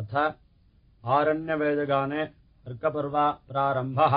अथ आरण्यवेदगाने तर्कपर्व प्रारम्भः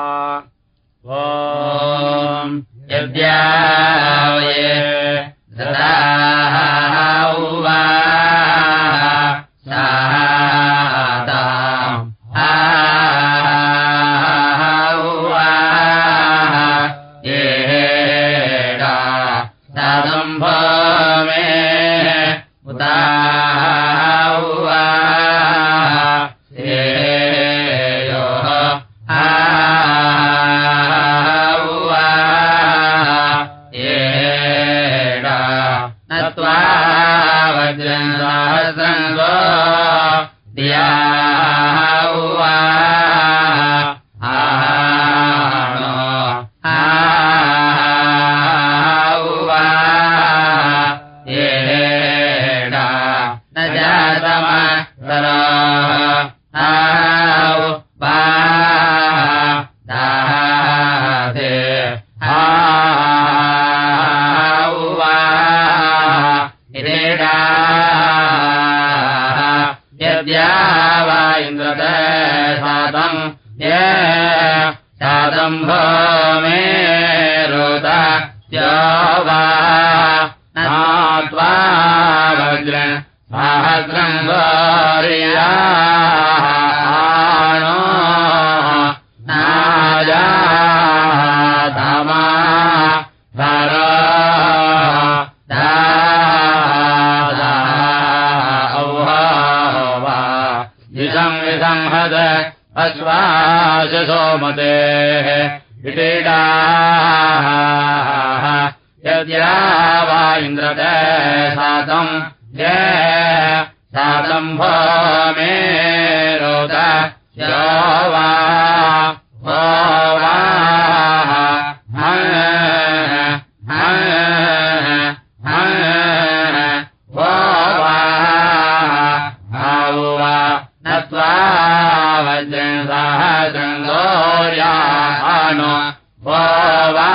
्या वा इन्द्र शातम् य शातम्भो मे रुद्या वा मात्वा वद्र सहद्रद्वार्याणो राजा धमा अश्वाच सोमतेः इडा यद्या वा इन्द्रते सातम् ये सातम् भो मे रोद यो वा गोवा स्वा वज्रहणो भोवा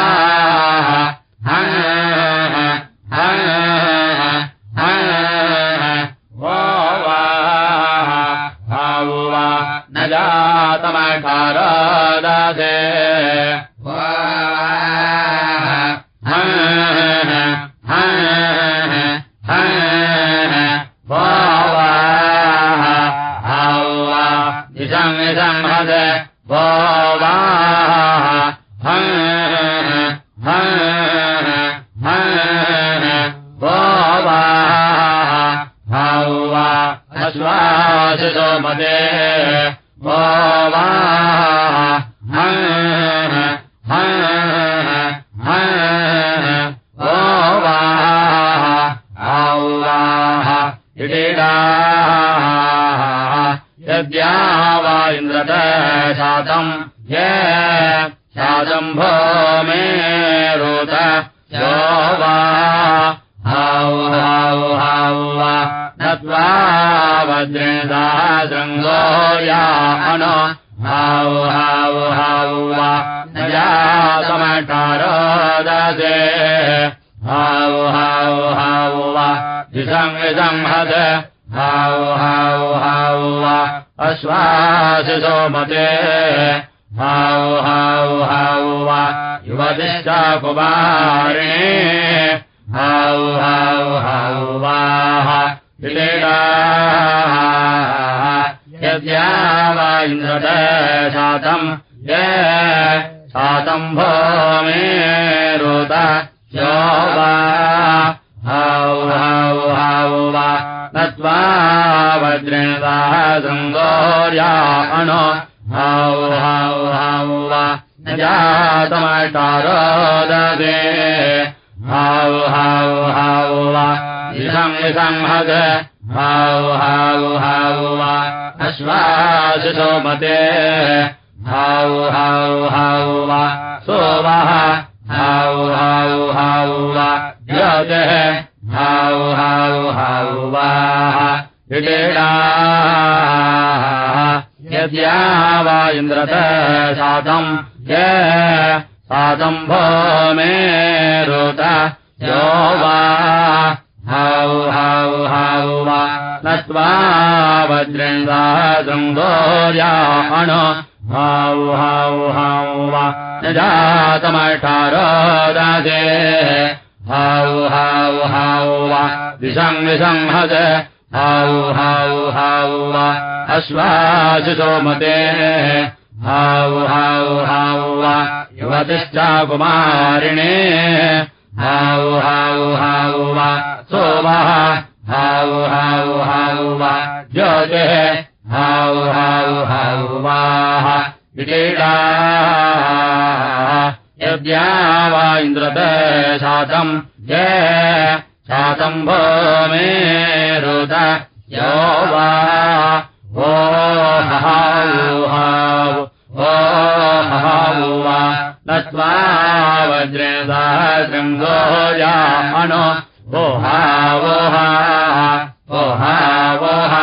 वदते हाव हाव हाव वा। द्विसङ्संहत हाव हाव हाव वा। अश्वासि सोमते। हाव हाव हाव वा। युवतिश्च कुमारिणे। हाव हाव हौ वा। यद्या वा इन्द्रदशातम् ये तम्भो मे रोद ह्यो वा हौ हौ हौ वा। नत्वा वज्रेदा सङ्गोर्या हौ हौ हौ वा। न जातमचारोददे हौ हौ हौ वा इषं वाह हौ हौ हौ वा। अश्वासुसोमते ाव हौ हौ वा सोमः हा हा हौ वा य हा हौ हौ वा यद्या वा इन्द्रत शातम् य सातम् भो मे रोत यो वा हौ हौ हौ वा न स्वा वदृशासम् भोर्यामो ौ वा निजातमशारदादे भाव हा हा वा विसं विसंहद हा हा हौ वा अश्वास सोमते हा हा हा वा युवतिश्चापमारिणे हा हा हा वा सोम। हा हा हौ हौ हौ वा यद्या वा इन्द्रदेशातम् जय शातम् रुद यो वा वो हा हाव वोहा वोहा वोहा वोहा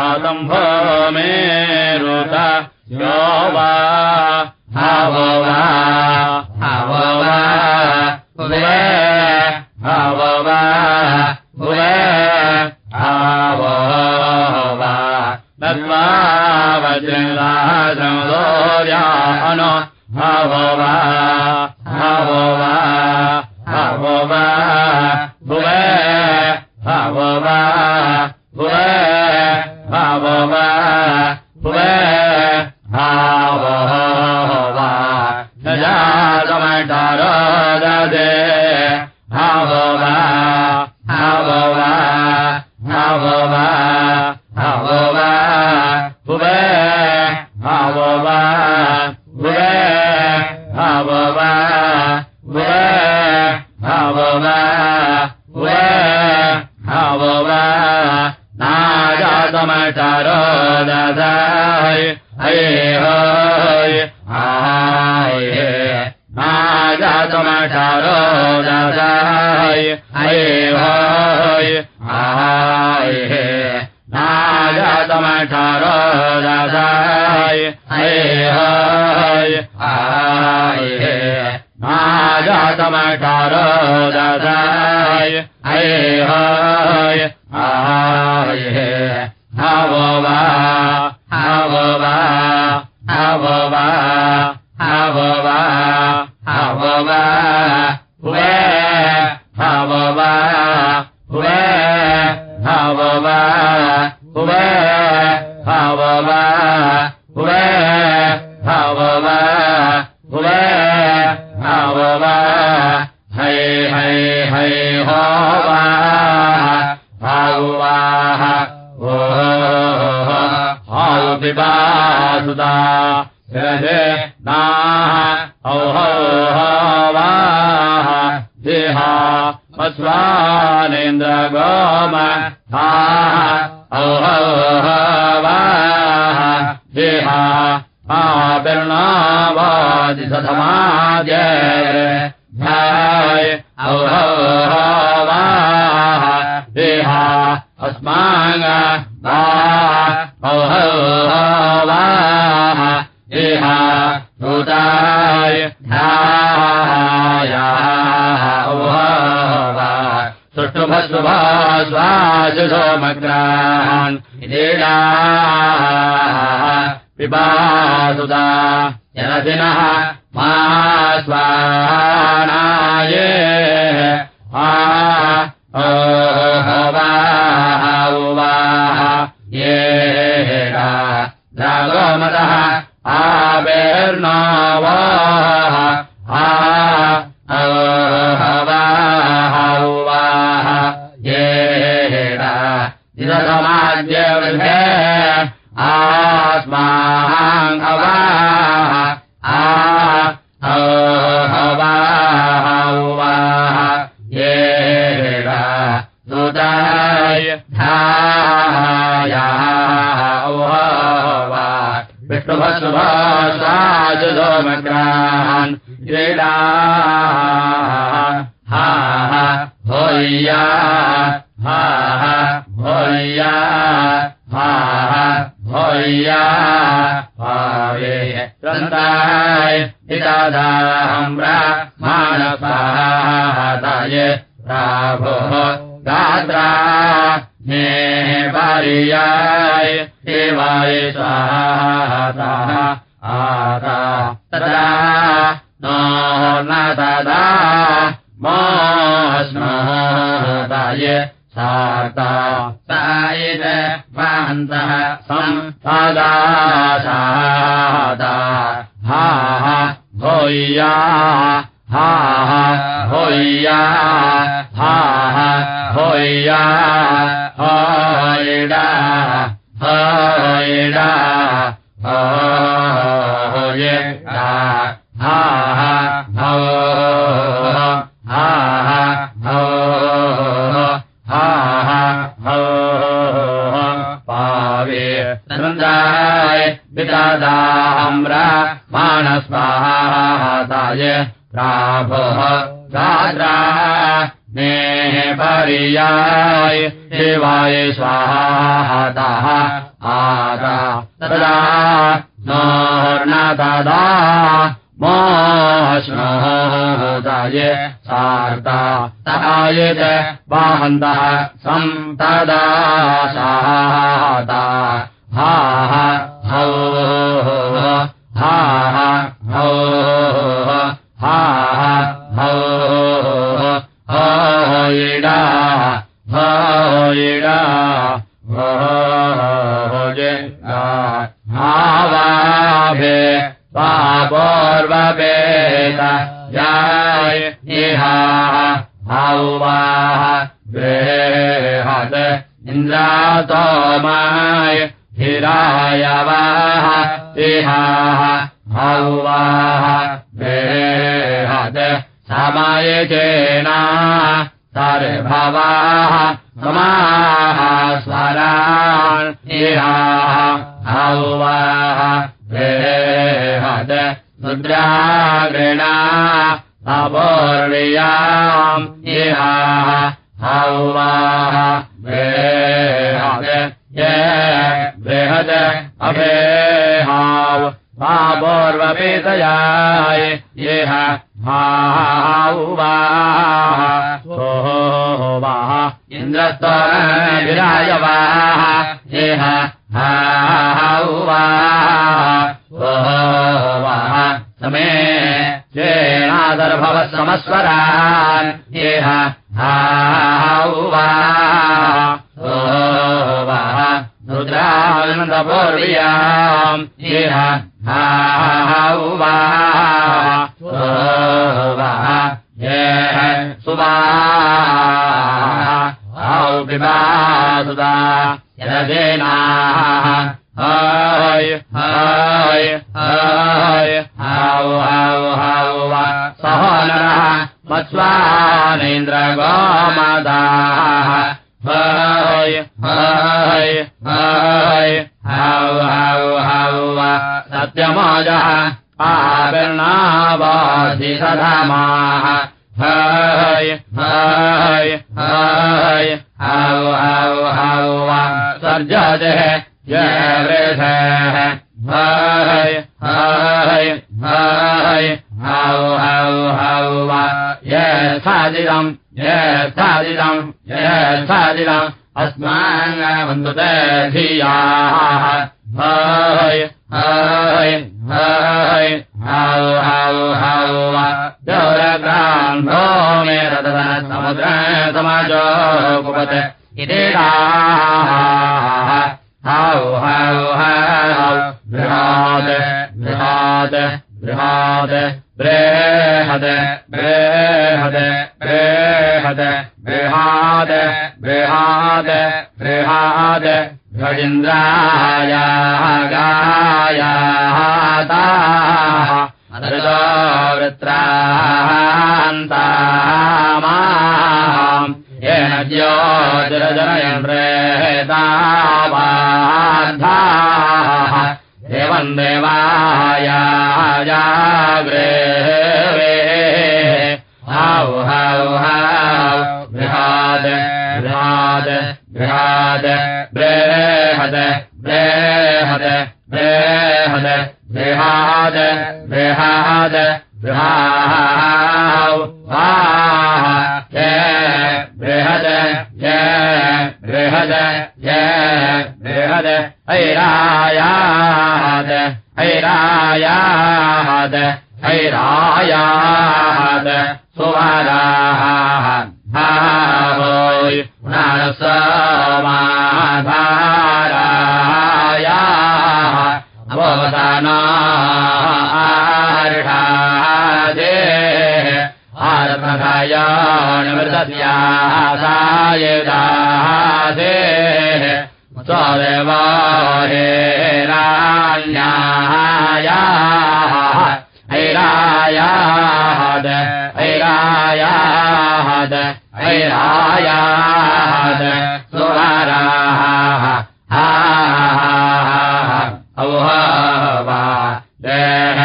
आदम्भो मे रुत यो वा भावो वा सारा अस्माहो वा हेहाय ध्याया ओह वा सुष्टुभद्वभा स्वाश सोमग्रान् मा स्वाणाय मा द्रागोमदः आवेर्नावाः विष्णुभस्वभासाजुसोमग्रान् प्राभोः गात्रा मे पर्याय शिवाय स्वाहातः आदा। तदा नोर्न तदा मोष्णोदाय सार्ता। तायत वाहन्तः सन्तदा साता हा हो हा हो हा हो होयिडा होयिडा होयिडा भावाभे पापोर्ववेद जाय इहा हौवाः गृहत् इन्द्रातोमाय हिराय वाः इहाः हौवाः गृहत् समयचेना सर्भवाः समाः स्वरान् इहाः हौवाः गृहत् रुद्रागृणा अपूर्व्याम् इहाः हौवाः गृहत् ये बृहद अभेहाव पापूर्वपेतयाय इह हावाः सोवाः इन्द्रस्तोराय वाः इह हावाः सोवाः समे चेणादर्भवः समस्वरान् हावाः सोवाः रुद्रानन्दपूर्व्याम् हावाः पिबासुदा यदजेनाः हाय हाय हाय हाउ हाउ हाउ सहो हाय हाय hi how how how सत्यमोजः आविर्णावासि सधमाः hi hi hi how हाउ हाउ सर्जः जय वृषः हाय हाय हाय हाउ हाउ हाउ यथादिदम् यथादिदम् यच्छादिनम् अस्माङ्गवन्तु ते धियाः। हाय हाय हाय हाउ हाउ जौरग्राम् भो मे रतन समुद्र कुपते इतिराः हाउ हाउ हाउ बृहाद बृहाद बृहाद बृहद बृहद बृहद बृहाद बृहाद बृहाद अदृतो वृत्रान्तामाम् येन ज्योतिरजनयन् प्रेतावाधाः देवम् देवाय जाग्रे हाउ हाउ हाउ बृहाद बृहाद बृहाद बृहद बृहद बृहद बृहाद बृहाद बृहाउ वाह जय बृहद जय बृहद जय बृहद। ऐरायाद ऐरायाद ऐरायाद सुवराः भावोय पुनरसमाधारायाः अवसाना आर्षादे आरमघायाणमृतस्यासायदादे स्वदेवाहेराण्यायाः ऐरायाद ऐरायाद ऐरायाद सुवराः औहवा देह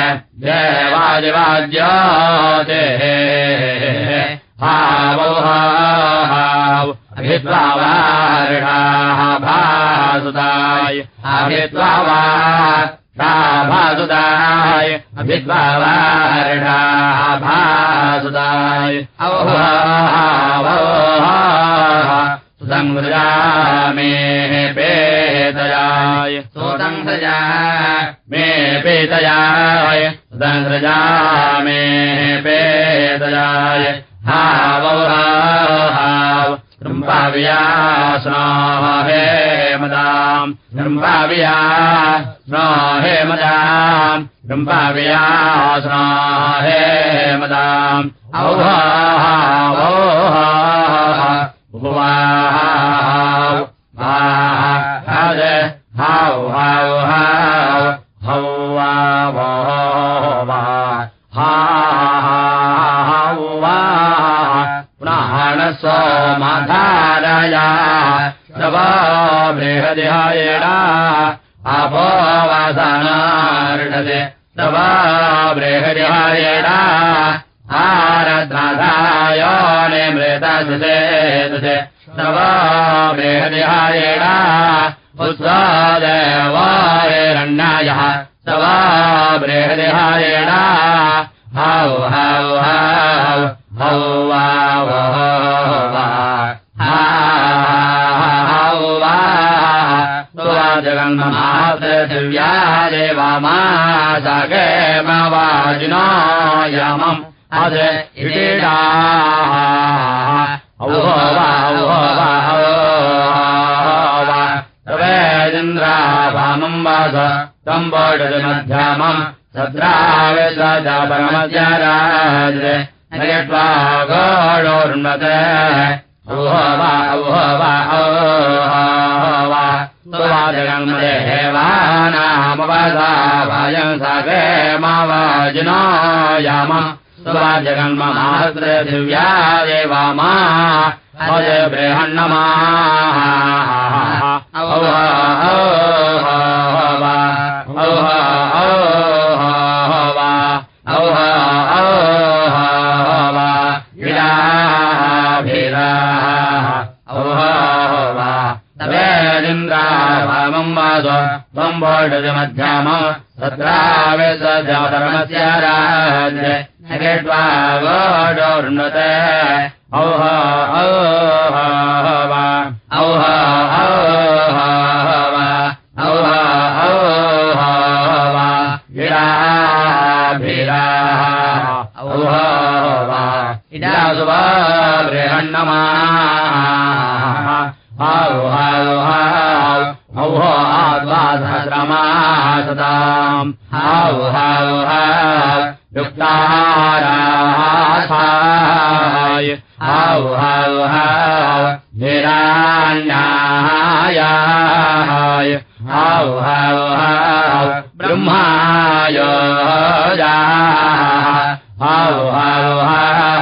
देवादिवाद्योते हावौहाव अभिद्वावार्षाः भासुदाय अभिद्वावा सोमधारया शवा बृहदिहायेणा आपो वासनार्षते शवा बृहदिहायेणा आरद्राधायो निमृतसुते सुते शवा बृहदिहायेणा पुत्सादेवायरण्यायः शवा बृहदिहायेणा हौ हौ हौ हौ वा जगन्महापृथिव्या देवामा सगे मवाजिनो यमम् अज इडा औहवा औहवा औहवा। तवेदिन्द्रा भामम् वास तम् वोढमध्यामम् सद्राविद्वाजा परमद्याराजे नयट्वा गोडोर्मते औहवा औहवा औहवा। जगन्मदेवानामवदा भाजम् सगे मावाजिनो यामम् सुवाजगन्ममाहृदिव्या देवामा भज बृहन्नमा तत्रावेशमस्य राज्य नगेट्वा वोढोर्णते औह औह वा औह औह वा वा इडासुवा बृहन्नमा औह औह औह औह हिराण्याय औह औह ब्रह्माय औह हारये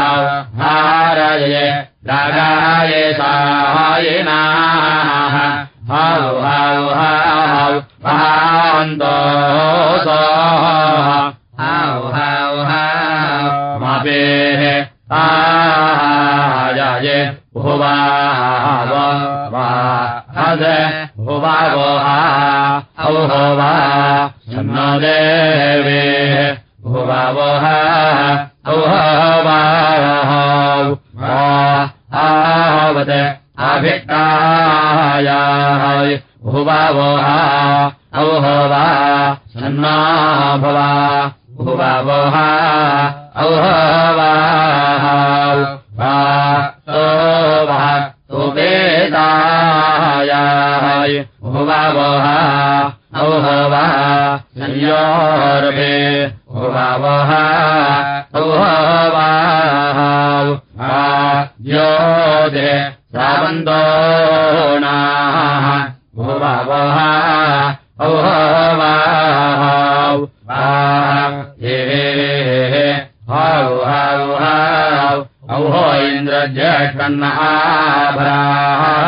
इन्द्रज्येष्ठन्नाभराय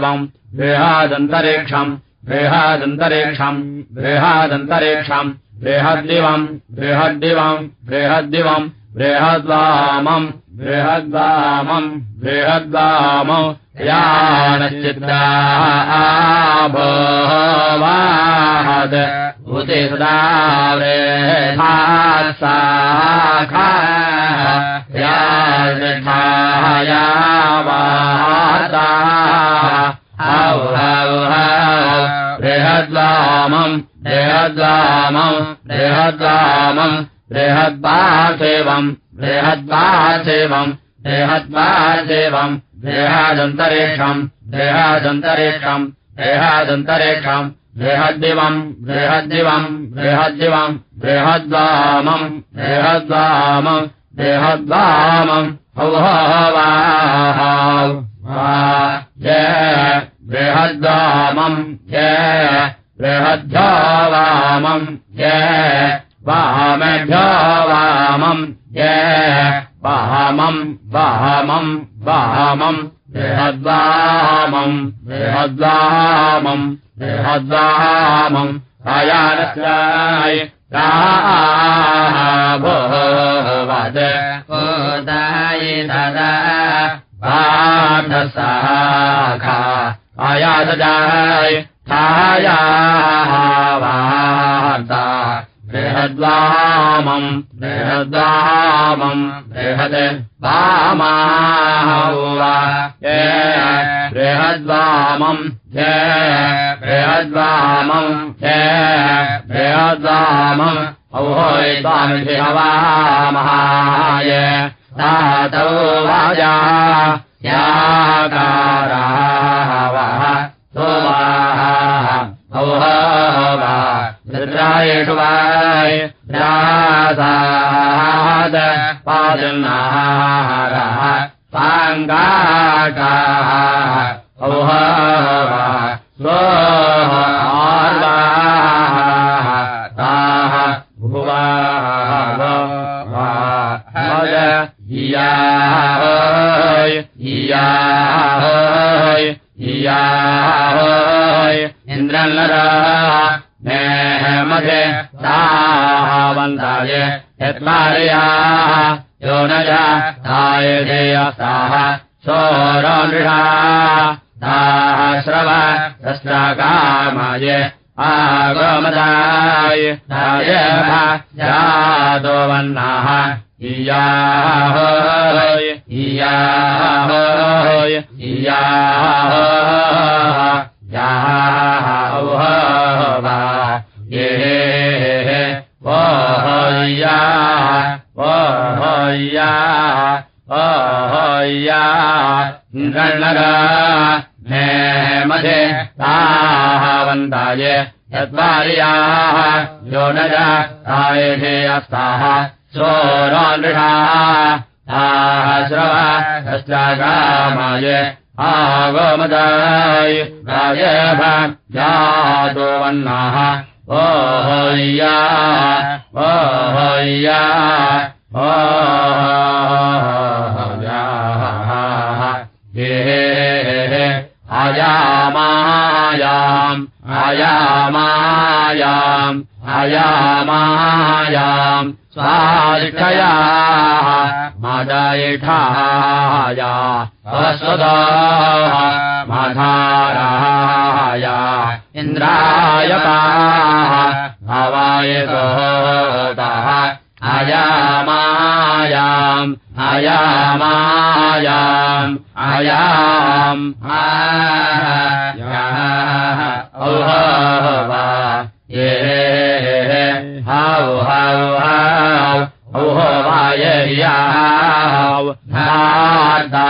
बृहत्पार्थिवम् बृहदन्तरिक्षम् बृहदन्तरिक्षम् बृहदन्तरिक्षम् बृहद्दिवम् बृहद्दिवम् बृहद्दिवम् बृहद्वामम् बृहद्वामम् बृहद्वामौ। यानश्चित्राभवाहद वाता। हौ हौ हौ। बृहद्वामम् बृहद्वामम् बृहद्वामम् बृहद्वासेवम् बृहद्वासेवम् बृहद्वासेवम् बृहदन्तरिक्षम् बृहदन्तरिक्षम् बृहदन्तरिक्षम् बृहद्दिवम् बृहद्दिवम् बृहद्दिवम् बृहद्वामम् बृहद्वामम् बृहद्वामम्। हौहवाहाव जय बृहद्वामम् जय बृहद्भ्यो वामम् जय वामेभ्यो वामम् जय वामम् वामम् वामम् बृहद्वामम् बृहद्वामम् बृहद्वामम् अयानस्याय भोवद उदाय ददा पाठसाखा अयादजाय छाया बृहद्वामम् बृहद्वामम् बृहद् वामाहुवा बृहद्वामम् औहोय त्वामिषि हवामहाय तातौ वाजा याकाराः वः सोवाः औह वा रुद्रायेषु वाय रासाद पादन्नाहारः साङ्गाकाः औह वा स्वार्वाः ताः भुवाः मद इयाय इयाय इयाय इन्द्रन्नरा नेह मध्ये यत्मार्याः यो न धेयसाः सोरनृषा ताः श्रव तस्राकामाय आगमदाय जातो वह्नाः इयाहोय इयाहोय इयाह याः वा ये ओहया ओहया ओहया गणगा मे मध्ये तावन्ताय यद्वार्याः यो न ताये अस्ताः सोरानृषाः ताः श्रव तस्यागामाय आगमदाय राजभ जातो वह्नाः ओहया ओहया ओहया ये अयामायाम् अयामायाम् अयामायाम् स्वादिष्ठयाः मदयिठाया अस्वदाः मधाराया इन्द्रायपाः भवायतोतः अयामायाम् अयामायाम् अयाम् औहवा ये हाउ हाउ हाउ औहवायर्याव धाता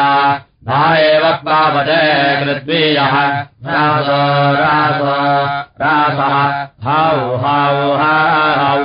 धायेव पावदे कृद्वीयः रासो रासो रासः। हाउ हाउ हाउ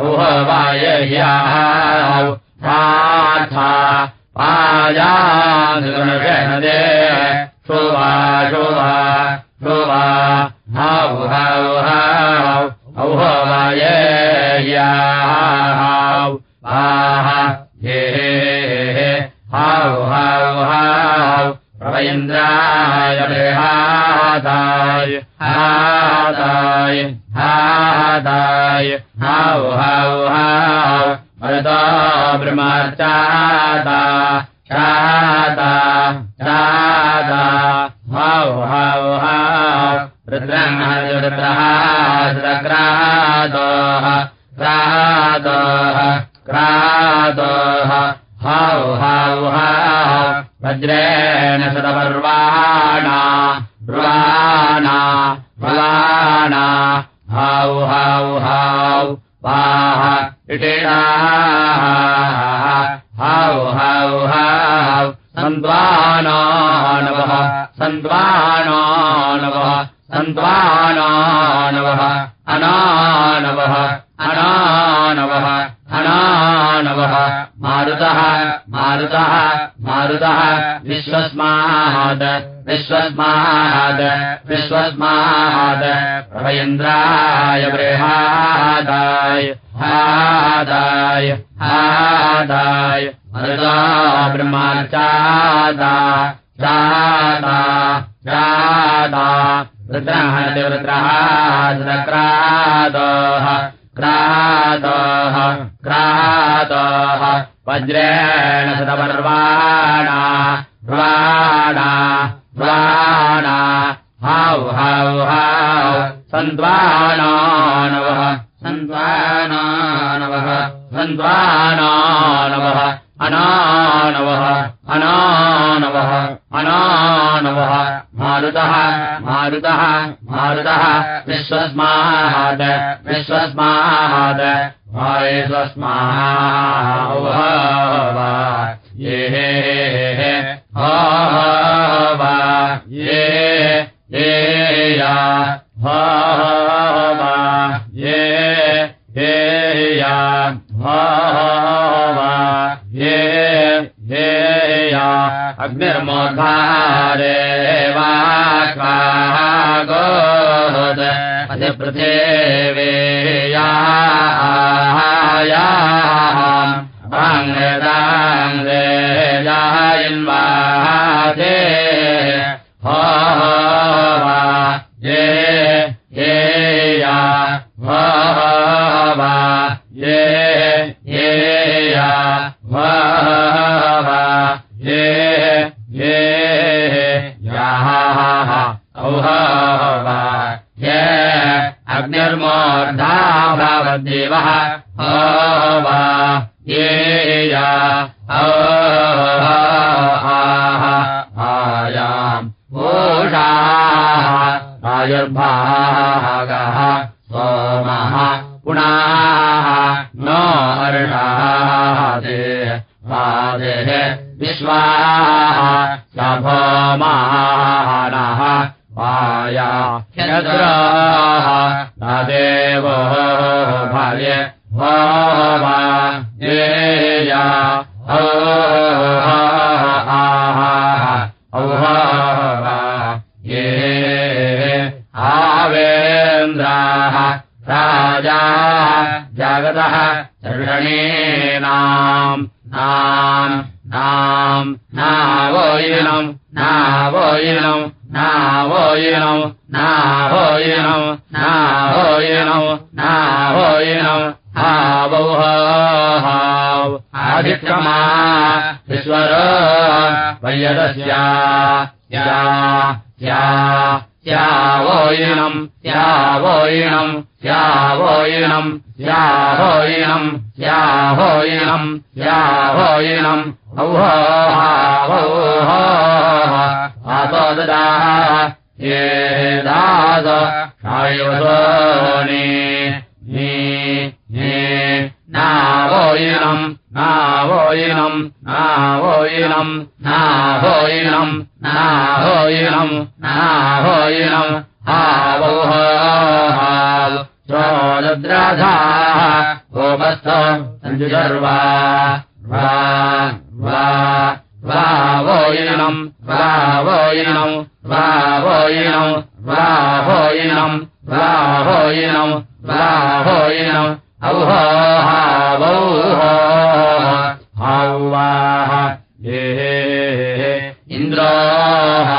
औहवायर्याः पाथा पाजानुगणदे शोभा शोभा शोभा औहवायर्याः आह हे हाउ हाउ हाउ प्रभयन्द्राय बृहादाय हादाय हादाय हाउ हाउ हाउ मरदा ब्रह्मचादा शादा शादा हाउ हाउ हाउ रुद्रः रुद्रः क्रादः क्रादः हाउ हाउ हाउ वज्रेण सदपर्वाणा हाउ हाउ हाउ वाह इटिणाः हाउ हाउ हाउ सन्त्वानानवः सन्त्वानानवः सन्त्वानानवः अनानवः अनानवः अनानवः मारुतः मारुतः मारुतः विश्वस्माद विश्वस्माद विश्वस्माद प्रभयन्द्राय बृहादाय हादाय हादाय वृत्रः क्रातोः क्रातोः क्रातोः वज्रेण सतपर्वाणा र्वाणा हौ हौ हौ सन्त्वानानवः सन्त्वानानवः सन्त्वानानवः अनानवः अनानवः अनानवः मारुतः मारुतः मारुतः विश्वस्मात् विश्वस्मात् स्वस्माः ये वा ये ये या वा ये ये या वा ये ये या। अग्निर्मोद्धारे वा गोद पृथिवेया विश्वाः सभोमानः पाया ह्यद्राः तदेवो भार्य नावोयिनम् नावोयिनम् नावोयिनम् नावोयिनम् नावोयिनम् आवोहाव श्रोदद्राधाः गोपस्थ सञ्जुर्वा वा वा वावोयिनम् वावोयिनम् वावोयिनम् वावोयिनम् वावोयिनम् वावोयिनम् औहावौह हौवाः ये इन्द्रोः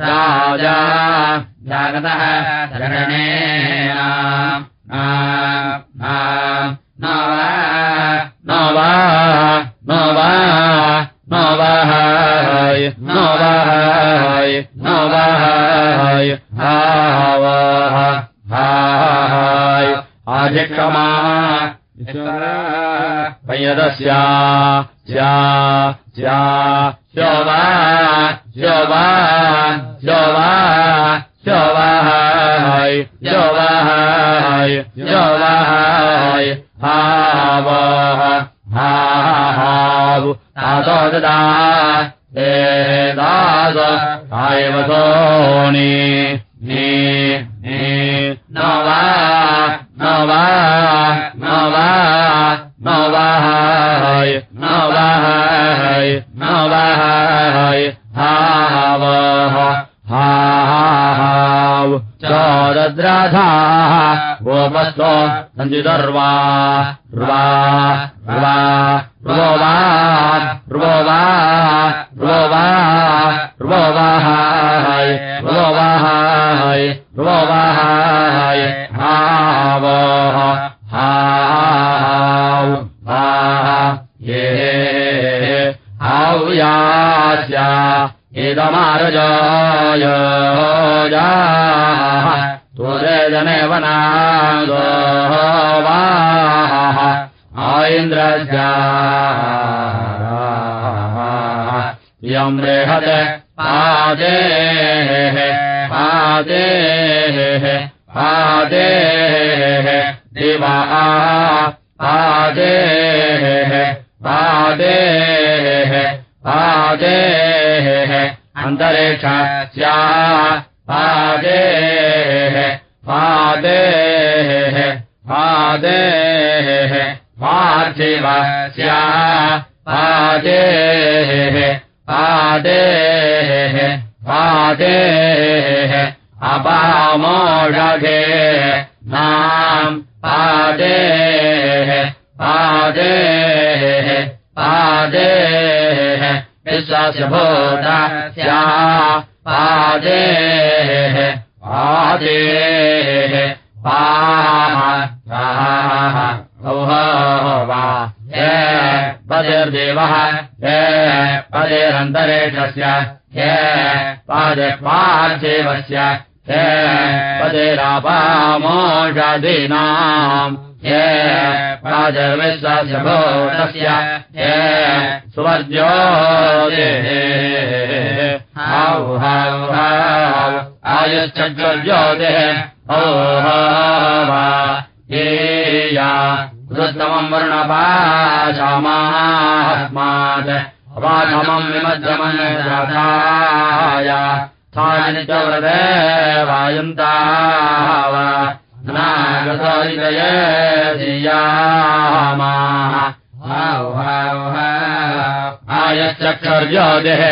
राजा जागतः शरणेन न वा न वा न वाय न वाय न वाय हावाः हाय अधिक्रमा वयदस्या स्या स्या शोवा शोवा शोवाहाय शोवाहाय शोवाहाय हावः हाहाव तातो ददा ते दास गोपस्व सञ्जिदर्वा पादेः पादेः पादेः अन्तरिक्षस्या पादेः पादेः पादेः पार्थिवस्या पादेः पादेः पादेः अपामोषघे नाम् पादेः पादेः पादेः। विश्वस्य भूतस्या पादेः पादेः। पाः वा हे पदेर्देवः हे पदेरन्तरेक्षस्य हे पदे पार्थिवस्य पदेरापामोषधीनाम् हे पादर्विश्वस्य भूतस्य हे सुवर्जो हौ हौ हौ आयुश्चर्योतिः ओ वा येया रुत्तमम् वर्णपाशामास्मात् अपाशमम् विमध्यमन् राधाय स्थानि च व्रते वायुन्ता वा हौ हौ आयश्चक्षर्योदिः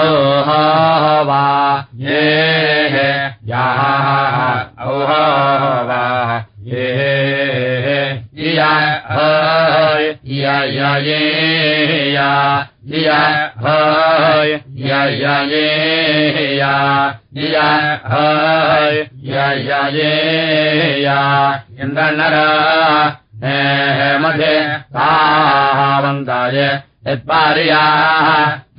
औह वा। ये याः औह वा। ये हय या ये या इया हय इया या ये या इया हय इया या ये या इन्द्रनरा मध्ये तावन्ताय यत्पार्याः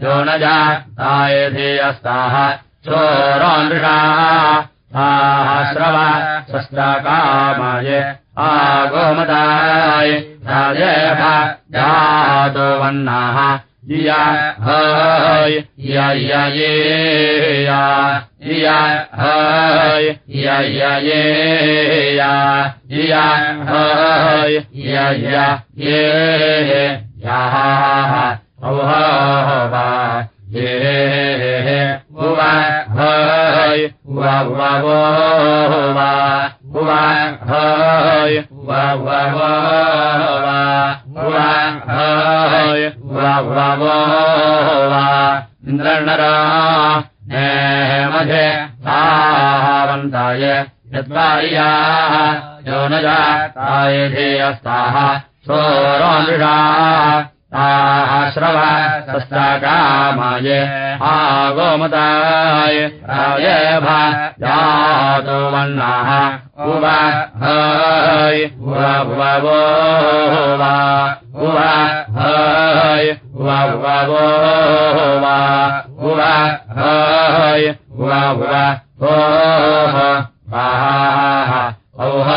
यो न जाताय धियस्ताः चोरोनृषा ताः श्रव शस्त्रकामाय आगोमदाय राजेभ वह्नाः इया हय इया इया ये या। इया हय इया इया ये या। इया हय इया इया ये याः उव हय उव उव वो वा उव हय उव उव वो वा उव हय उव उव वो वा इन्द्रनरा मध्ये तावन्ताय यद्वार्याः यो न जाताय ध्येयस्ताः सोरोनृषा ताः श्रव शस्त्रकामाय आगोमताय राजेभ जातो वह्नाः उव हय उव उव वो वा उव हय उव उव वो वा उव हय उव उव वो वाः औह